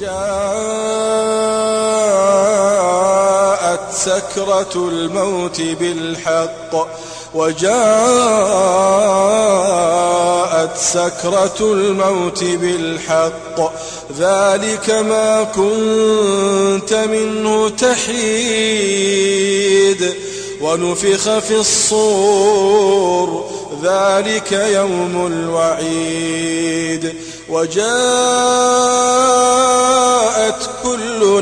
وجاءت سكرة الموت بالحق وجاءت سكرة الموت بالحق. ذلك ما كنت منه تحيد ونفخ في الصور. ذلك يوم الوعيد. وجاءت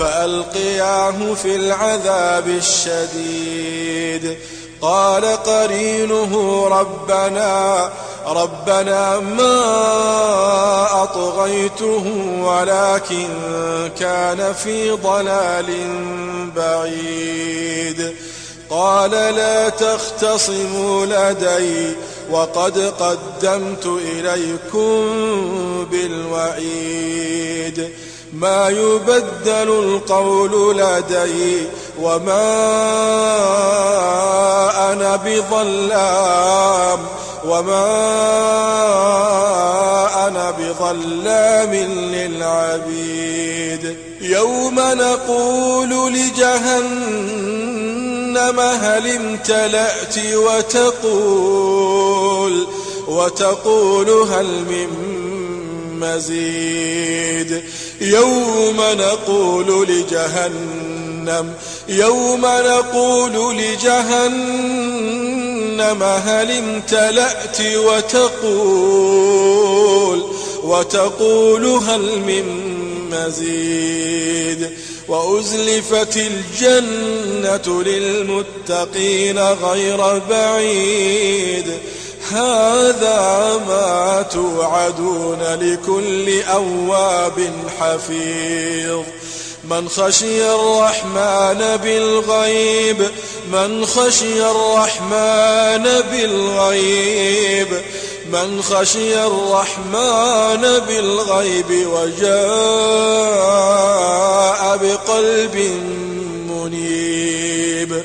فألقياه في العذاب الشديد. قال قرينه ربنا ربنا ما أطغيته ولكن كان في ضلال بعيد. قال لا تختصموا لدي وقد قدمت إليكم بالوعيد. ما يبدل القول لدي وما أنا بظلام وما أنا بظلام للعبيد. يوم نقول لجهنم هل امتلأت وتقول وتقول هل من مزيد يوم نقول لجهنم يوم نقول لجهنم هل امتلأت وتقول؟ وتقول هل من مزيد. وأزلفت الجنة للمتقين غير بعيد. هذا ما توعدون لكل أواب حفيظ. من خشي الرحمن بالغيب من خشي الرحمن بالغيب. من خشي الرحمن بالغيب وجاء بقلب منيب.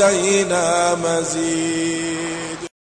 فيها ولدينا مزيد.